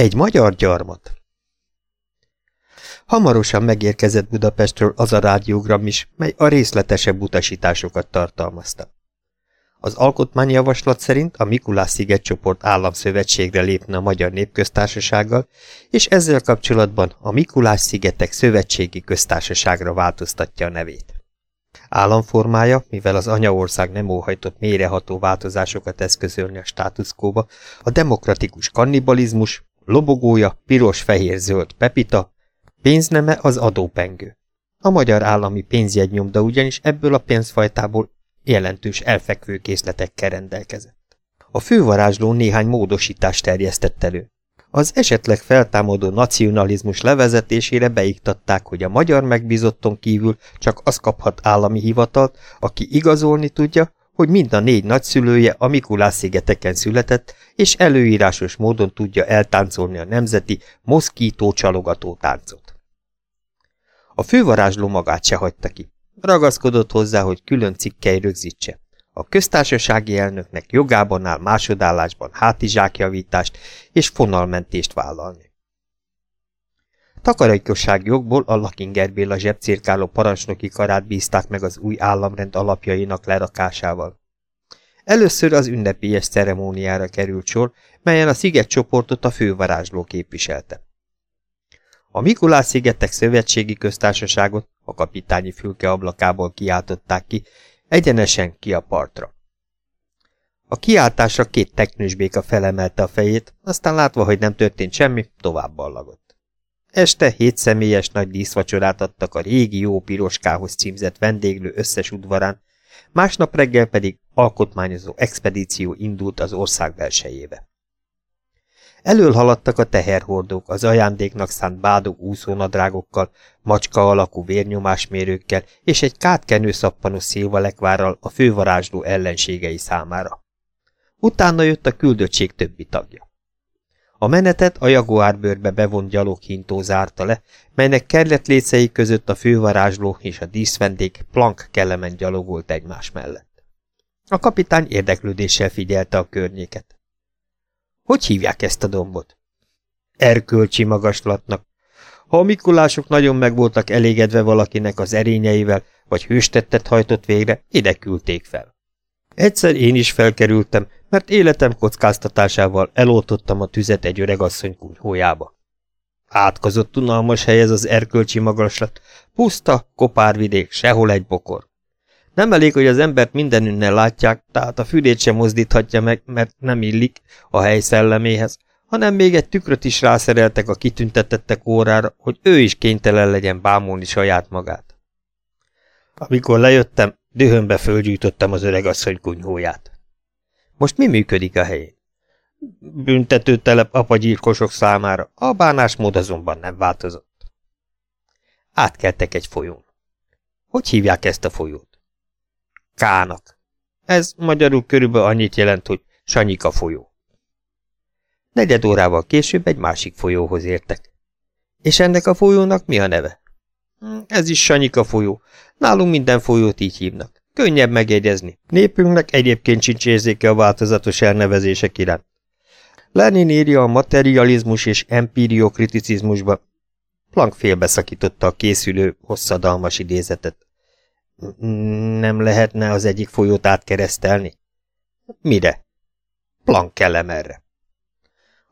Egy magyar gyarmat Hamarosan megérkezett Budapestről az a rádiógram is, mely a részletesebb utasításokat tartalmazta. Az alkotmányjavaslat szerint a Mikulás szigetcsoport államszövetségre lépne a Magyar Népköztársasággal, és ezzel kapcsolatban a Mikulás szigetek szövetségi köztársaságra változtatja a nevét. Államformája, mivel az anyaország nem óhajtott mélyreható változásokat eszközölni a státuszkóba, a demokratikus kannibalizmus, lobogója piros-fehér-zöld pepita, pénzneme az adópengő. A magyar állami pénzjegynyomda ugyanis ebből a pénzfajtából jelentős elfekvő készletekkel rendelkezett. A fővarázsló néhány módosítást terjesztett elő. Az esetleg feltámadó nacionalizmus levezetésére beiktatták, hogy a magyar megbízotton kívül csak az kaphat állami hivatalt, aki igazolni tudja, hogy mind a négy nagyszülője a Mikulás-szigeteken született, és előírásos módon tudja eltáncolni a nemzeti moszkító csalogató táncot. A fővarázsló magát se hagyta ki. Ragaszkodott hozzá, hogy külön cikkei rögzítse. A köztársasági elnöknek jogában áll másodállásban hátizsákjavítást és fonalmentést vállalni. Takarékosság jogból a Lakinger Béla zsebcirkáló parancsnoki karát bízták meg az új államrend alapjainak lerakásával. Először az ünnepélyes ceremóniára került sor, melyen a sziget csoportot a fővarázsló képviselte. A Mikulás-szigetek szövetségi köztársaságot a kapitányi fülke ablakából kiáltották ki, egyenesen ki a partra. A kiáltásra két teknős béka felemelte a fejét, aztán látva, hogy nem történt semmi, tovább ballagott. Este hét személyes nagy díszvacsorát adtak a régi jó piroskához címzett vendéglő összes udvarán, másnap reggel pedig alkotmányozó expedíció indult az ország belsejébe. Elől haladtak a teherhordók, az ajándéknak szánt bádog úszónadrágokkal, macska alakú vérnyomásmérőkkel és egy kátkenő szappanos szilvalekvárral a fővarázsló ellenségei számára. Utána jött a küldöttség többi tagja. A menetet a jaguárbőrbe bevont gyaloghintó zárta le, melynek kerletlécei között a fővarázsló és a díszvendég plank kellemen gyalogolt egymás mellett. A kapitány érdeklődéssel figyelte a környéket. Hogy hívják ezt a dombot? Erkölcsi magaslatnak. Ha a Mikulások nagyon meg voltak elégedve valakinek az erényeivel, vagy hőstettet hajtott végre, ide küldték fel. Egyszer én is felkerültem, mert életem kockáztatásával eloltottam a tüzet egy öregasszony kunyhójába. Átkozott unalmas hely ez az erkölcsi magaslat, puszta, kopárvidék, sehol egy bokor. Nem elég, hogy az embert mindenünnel látják, tehát a fülét sem mozdíthatja meg, mert nem illik a hely szelleméhez, hanem még egy tükröt is rászereltek a kitüntetettek órára, hogy ő is kénytelen legyen bámulni saját magát. Amikor lejöttem, dühömbe fölgyújtottam az öregasszony kunyhóját. Most mi működik a helyén? Büntetőtelep apagyírkosok számára, a bánásmód azonban nem változott. Átkeltek egy folyón. Hogy hívják ezt a folyót? Kának. Ez magyarul körülbelül annyit jelent, hogy Sanyika folyó. Negyed órával később egy másik folyóhoz értek. És ennek a folyónak mi a neve? Ez is Sanyika folyó. Nálunk minden folyót így hívnak. Könnyebb megjegyezni. Népünknek egyébként sincs érzéke a változatos elnevezések iránt. Lenin írja a materializmus és empiriokriticizmusba. Planck félbeszakította a készülő, hosszadalmas idézetet. Nem lehetne az egyik folyót átkeresztelni? Mire? Plank kellem erre.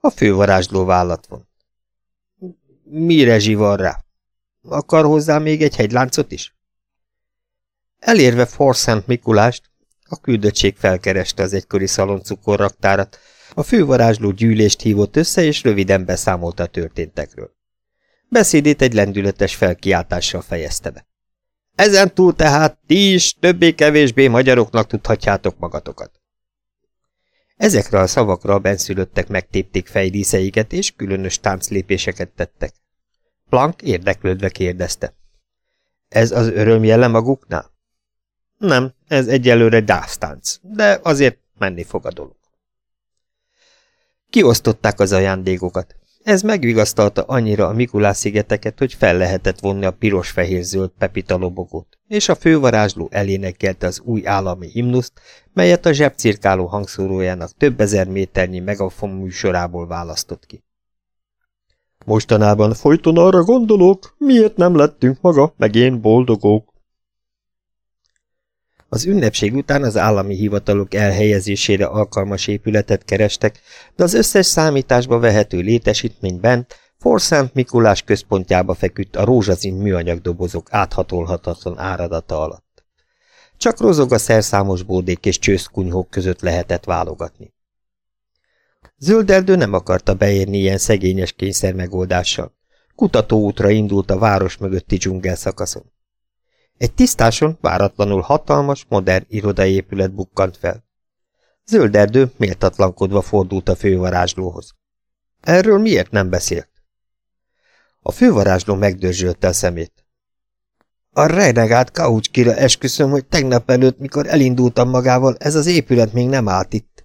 A fővarázsló vállat van. Mire zsivar rá? Akar hozzá még egy hegyláncot is? Elérve Forszent Mikulást, a küldöttség felkereste az egykori szaloncukorraktárat, a fővarázsló gyűlést hívott össze, és röviden beszámolta a történtekről. Beszédét egy lendületes felkiáltással fejezte be. Ezen túl tehát ti is többé-kevésbé magyaroknak tudhatjátok magatokat. Ezekre a szavakra a benszülöttek megtépték fejdíszeiket, és különös tánclépéseket tettek. Plank érdeklődve kérdezte. Ez az öröm jele maguknál? Nem, ez egyelőre dásztánc, de azért menni fog a dolog. Kiosztották az ajándékokat. Ez megvigasztalta annyira a Mikulás-szigeteket, hogy fel lehetett vonni a piros-fehér-zöld pepita lobogót, és a fővarázsló elénekelte az új állami himnuszt, melyet a zsebcirkáló hangszórójának több ezer méternyi megafon műsorából választott ki. Mostanában folyton arra gondolok, miért nem lettünk maga, meg én boldogok. Az ünnepség után az állami hivatalok elhelyezésére alkalmas épületet kerestek, de az összes számításba vehető létesítmény bent, Forszánt Mikulás központjába feküdt a rózsazin műanyag dobozok áthatolhatatlan áradata alatt. Csak rozog a szerszámos bódék és csőszkunyhók között lehetett válogatni. Zölderdő nem akarta beérni ilyen szegényes kényszer megoldással. Kutatóútra indult a város mögötti dzsungel szakaszon. Egy tisztáson váratlanul hatalmas, modern irodaépület bukkant fel. Zölderdő méltatlankodva fordult a fővarázslóhoz. Erről miért nem beszélt? A fővarázsló megdörzsölte a szemét. A renegált Kaucskira esküszöm, hogy tegnap előtt, mikor elindultam magával, ez az épület még nem állt itt.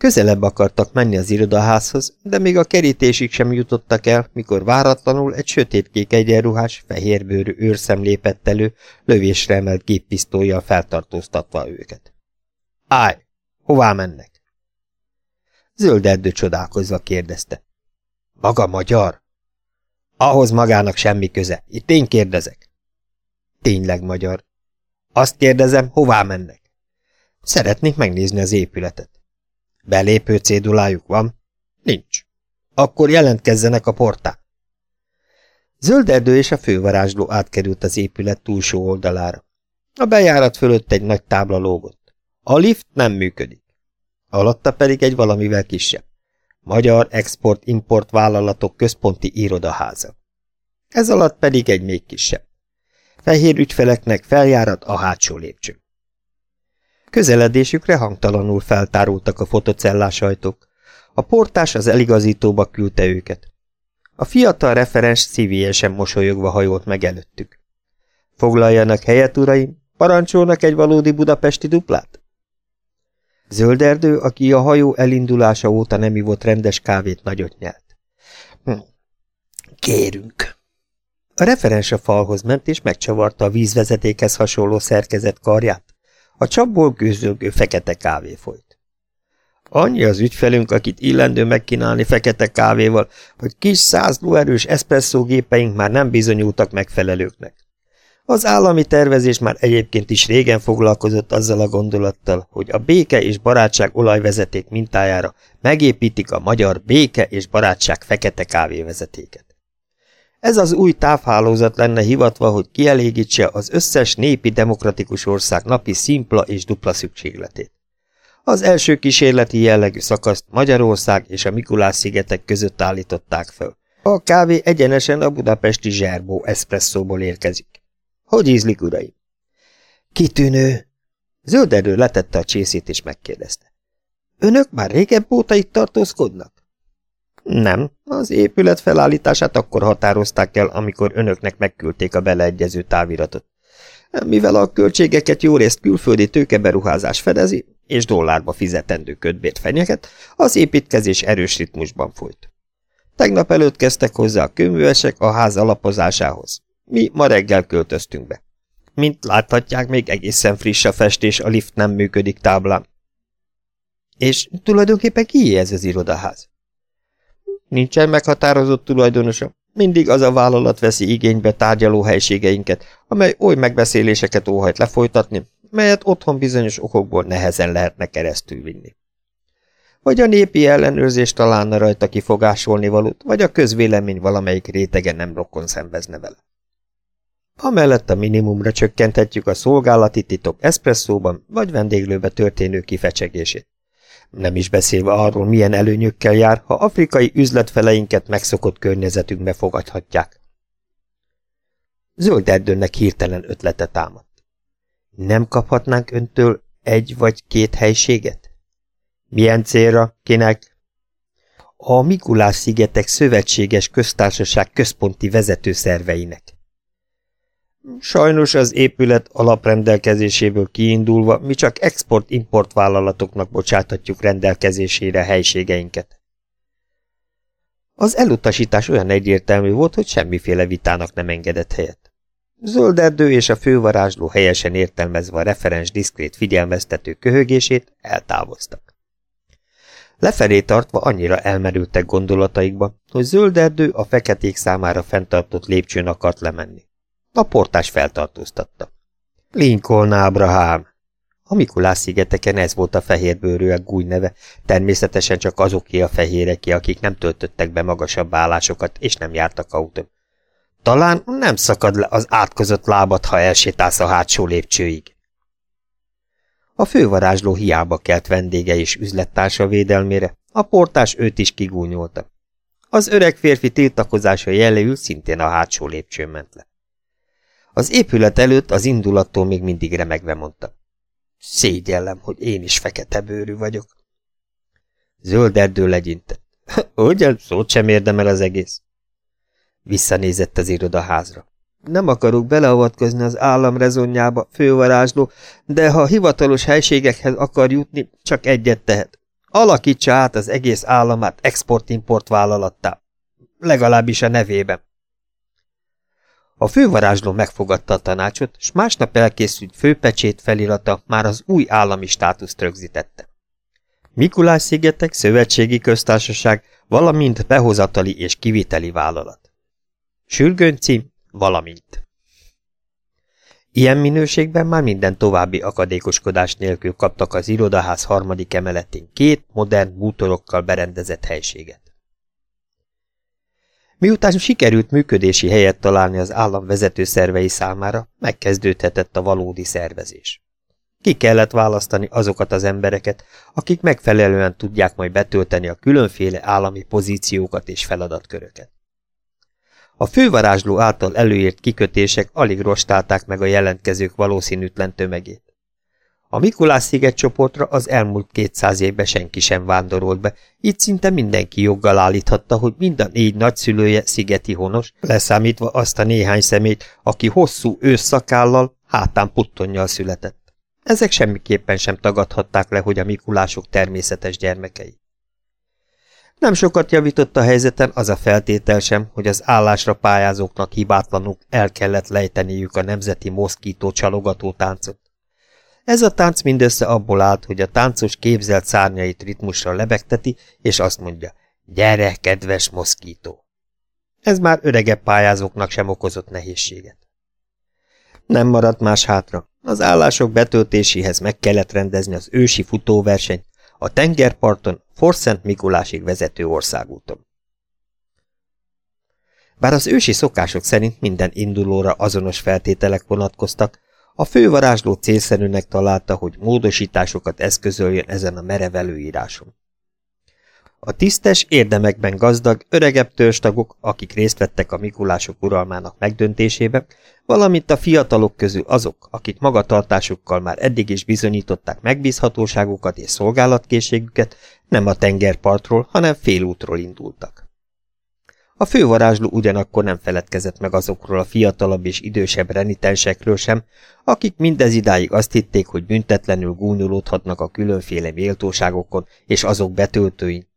Közelebb akartak menni az irodaházhoz, de még a kerítésig sem jutottak el, mikor váratlanul egy sötétkék egyenruhás, fehérbőrű őrszem lépett elő, lövésre emelt géppisztolyjal feltartóztatva őket. Állj! Hová mennek? Zöld erdő csodálkozva kérdezte. Maga magyar? Ahhoz magának semmi köze. Itt én kérdezek. Tényleg magyar. Azt kérdezem, hová mennek? Szeretnék megnézni az épületet. Belépő cédulájuk van? Nincs. Akkor jelentkezzenek a portán. Zölderdő és a fővarázsló átkerült az épület túlsó oldalára. A bejárat fölött egy nagy tábla lógott. A lift nem működik. Alatta pedig egy valamivel kisebb. Magyar Export-Import Vállalatok Központi Irodaháza. Ez alatt pedig egy még kisebb. Fehér ügyfeleknek feljárat a hátsó lépcső. Közeledésükre hangtalanul feltárultak a fotocellás ajtók. A portás az eligazítóba küldte őket. A fiatal referens szívélyesen mosolyogva hajolt meg előttük. Foglaljanak helyet, uraim, parancsolnak egy valódi budapesti duplát? Zölderdő, aki a hajó elindulása óta nem ivott rendes kávét, nagyot nyelt. Hm. Kérünk. A referens a falhoz ment, és megcsavarta a vízvezetékhez hasonló szerkezet karját. A csapból gőzölgő fekete kávé folyt. Annyi az ügyfelünk, akit illendő megkínálni fekete kávéval, hogy kis száz lóerős eszpresszógépeink már nem bizonyultak megfelelőknek. Az állami tervezés már egyébként is régen foglalkozott azzal a gondolattal, hogy a béke és barátság olajvezeték mintájára megépítik a magyar béke és barátság fekete kávévezetéket. Ez az új távhálózat lenne hivatva, hogy kielégítse az összes népi demokratikus ország napi szimpla és dupla szükségletét. Az első kísérleti jellegű szakaszt Magyarország és a Mikulás-szigetek között állították föl. A kávé egyenesen a budapesti zserbó eszpresszóból érkezik. Hogy ízlik, uraim? Kitűnő! Zölderő letette a csészét és megkérdezte. Önök már régebb óta itt tartózkodnak? Nem, az épület felállítását akkor határozták el, amikor önöknek megküldték a beleegyező táviratot. Mivel a költségeket jó részt külföldi tőkeberuházás fedezi, és dollárba fizetendő ködbért fenyeget, az építkezés erős ritmusban folyt. Tegnap előtt kezdtek hozzá a kőművesek a ház alapozásához. Mi ma reggel költöztünk be. Mint láthatják, még egészen friss a festés, a lift nem működik táblán. És tulajdonképpen kié ez az irodaház? Nincsen meghatározott tulajdonosa. Mindig az a vállalat veszi igénybe tárgyaló helységeinket, amely oly megbeszéléseket óhajt lefolytatni, melyet otthon bizonyos okokból nehezen lehetne keresztül vinni. Vagy a népi ellenőrzés találna rajta kifogásolni valót, vagy a közvélemény valamelyik rétege nem rokon szembezne vele. Amellett a minimumra csökkenthetjük a szolgálati titok eszpresszóban vagy vendéglőbe történő kifecsegését nem is beszélve arról, milyen előnyökkel jár, ha afrikai üzletfeleinket megszokott környezetünkbe fogadhatják. Zöld erdőnek hirtelen ötlete támadt. Nem kaphatnánk öntől egy vagy két helységet? Milyen célra? Kinek? A Mikulás-szigetek szövetséges köztársaság központi vezetőszerveinek. Sajnos az épület alaprendelkezéséből kiindulva mi csak export-import vállalatoknak bocsáthatjuk rendelkezésére helységeinket. Az elutasítás olyan egyértelmű volt, hogy semmiféle vitának nem engedett helyet. Zölderdő és a fővarázsló helyesen értelmezve a referens diszkrét figyelmeztető köhögését eltávoztak. Lefelé tartva annyira elmerültek gondolataikba, hogy zöld erdő a feketék számára fenntartott lépcsőn akart lemenni. A portás feltartóztatta. Lincoln Abraham! A Mikulás szigeteken ez volt a fehérbőrűek gúj neve, természetesen csak azoké a fehéreké, akik nem töltöttek be magasabb állásokat, és nem jártak autón. Talán nem szakad le az átkozott lábad, ha elsétálsz a hátsó lépcsőig. A fővarázsló hiába kelt vendége és üzlettársa védelmére, a portás őt is kigúnyolta. Az öreg férfi tiltakozása jeléül szintén a hátsó lépcsőn ment le. Az épület előtt az indulattól még mindig remegve mondta. Szégyellem, hogy én is fekete bőrű vagyok. Zöld erdő legyintett. Ugyan szót sem érdemel az egész. Visszanézett az irodaházra. Nem akarok beleavatkozni az állam rezonjába, fővarázsló, de ha hivatalos helységekhez akar jutni, csak egyet tehet. Alakítsa át az egész államát export-import vállalattá. Legalábbis a nevében. A fővarázsló megfogadta a tanácsot, s másnap elkészült főpecsét felirata már az új állami státuszt rögzítette. Mikulás szigetek szövetségi köztársaság, valamint behozatali és kiviteli vállalat. Sürgőncím, valamint. Ilyen minőségben már minden további akadékoskodás nélkül kaptak az irodaház harmadik emeletén két modern bútorokkal berendezett helységet. Miután sikerült működési helyet találni az állam vezető szervei számára, megkezdődhetett a valódi szervezés. Ki kellett választani azokat az embereket, akik megfelelően tudják majd betölteni a különféle állami pozíciókat és feladatköröket. A fővarázsló által előírt kikötések alig rostálták meg a jelentkezők valószínűtlen tömegét. A Mikulás sziget csoportra az elmúlt kétszáz évben senki sem vándorolt be, így szinte mindenki joggal állíthatta, hogy mind a négy nagyszülője szigeti honos, leszámítva azt a néhány szemét, aki hosszú ősszakállal, hátán puttonnyal született. Ezek semmiképpen sem tagadhatták le, hogy a Mikulások természetes gyermekei. Nem sokat javított a helyzeten az a feltétel sem, hogy az állásra pályázóknak hibátlanul el kellett lejteniük a nemzeti moszkító csalogató táncot. Ez a tánc mindössze abból állt, hogy a táncos képzelt szárnyait ritmusra lebegteti, és azt mondja, gyere, kedves moszkító. Ez már öregebb pályázóknak sem okozott nehézséget. Nem maradt más hátra. Az állások betöltéséhez meg kellett rendezni az ősi futóversenyt, a tengerparton, Forszent Mikulásig vezető országúton. Bár az ősi szokások szerint minden indulóra azonos feltételek vonatkoztak, a fővarázsló célszerűnek találta, hogy módosításokat eszközöljön ezen a merev előíráson. A tisztes, érdemekben gazdag, öregebb törstagok, akik részt vettek a Mikulások uralmának megdöntésében, valamint a fiatalok közül azok, akik magatartásukkal már eddig is bizonyították megbízhatóságukat és szolgálatkészségüket, nem a tengerpartról, hanem félútról indultak. A fővarázsló ugyanakkor nem feledkezett meg azokról a fiatalabb és idősebb renitensekről sem, akik mindez idáig azt hitték, hogy büntetlenül gúnyolódhatnak a különféle méltóságokon és azok betöltőin.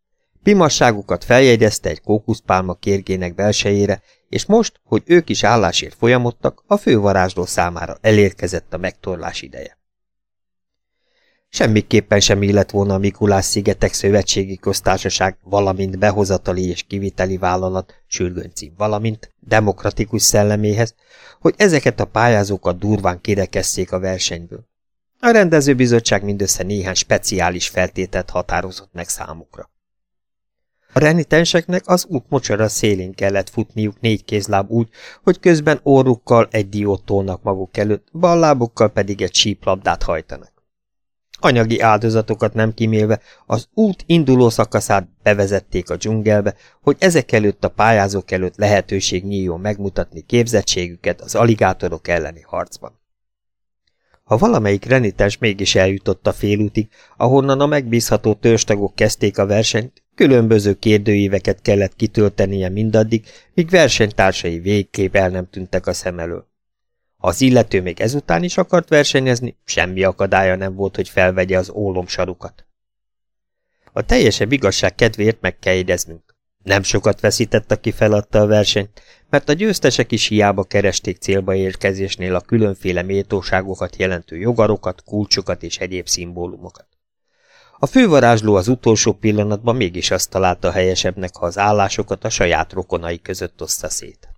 Pimasságukat feljegyezte egy kókuszpálma kérgének belsejére, és most, hogy ők is állásért folyamodtak, a fővarázsló számára elérkezett a megtorlás ideje. Semmiképpen sem illett volna a Mikulás szigetek szövetségi köztársaság, valamint behozatali és kiviteli vállalat, sürgöncím, valamint demokratikus szelleméhez, hogy ezeket a pályázókat durván kirekesszék a versenyből. A rendezőbizottság mindössze néhány speciális feltételt határozott meg számukra. A renitenseknek az út mocsara szélén kellett futniuk négy kézláb úgy, hogy közben orrukkal egy diót tolnak maguk előtt, ballábukkal pedig egy síplabdát hajtanak. Anyagi áldozatokat nem kimélve az út induló szakaszát bevezették a dzsungelbe, hogy ezek előtt a pályázók előtt lehetőség nyíljon megmutatni képzettségüket az aligátorok elleni harcban. Ha valamelyik renitens mégis eljutott a félútig, ahonnan a megbízható törstagok kezdték a versenyt, különböző kérdőíveket kellett kitöltenie mindaddig, míg versenytársai végképp el nem tűntek a szem elől. Ha az illető még ezután is akart versenyezni, semmi akadálya nem volt, hogy felvegye az ólomsarukat. A teljesebb igazság kedvéért meg kell jegyeznünk. Nem sokat veszített, aki feladta a versenyt, mert a győztesek is hiába keresték célba érkezésnél a különféle méltóságokat jelentő jogarokat, kulcsokat és egyéb szimbólumokat. A fővarázsló az utolsó pillanatban mégis azt találta helyesebbnek, ha az állásokat a saját rokonai között oszta szét.